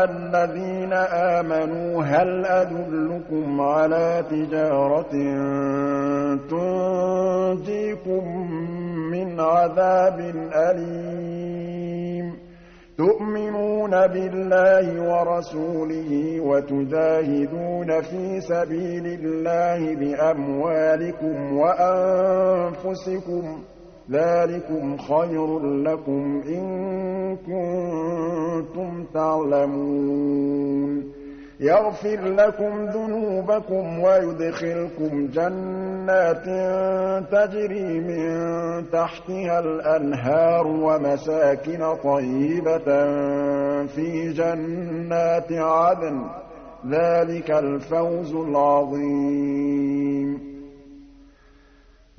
أَيُّهَا الَّذِينَ آمَنُوا هَلْ أَدُلُّكُمْ عَلَىٰ تِجَارَةٍ تُنجِيكُم مِّنْ عَذَابٍ أَلِيمٍ؟ تُؤْمِنُونَ بِاللَّهِ وَرَسُولِهِ وَتُجَاهِدُونَ فِي سَبِيلِ اللَّهِ بِأَمْوَالِكُمْ وَأَنفُسِكُمْ ذَٰلِكُمْ خَيْرٌ لَّكُمْ إِن كُنتُمْ تَعْلَمُونَ. يَغْفِرْ لَكُمْ ذُنُوبَكُمْ وَيُدْخِلْكُمْ جَنَّاتٍ تَجْرِي مِن تَحْتِهَا الْأَنْهَارُ وَمَسَاكِنَ طَيِّبَةً فِي جَنَّاتِ عَدْنٍ ۚ. ذَٰلِكَ الْفَوْزُ الْعَظِيمُ.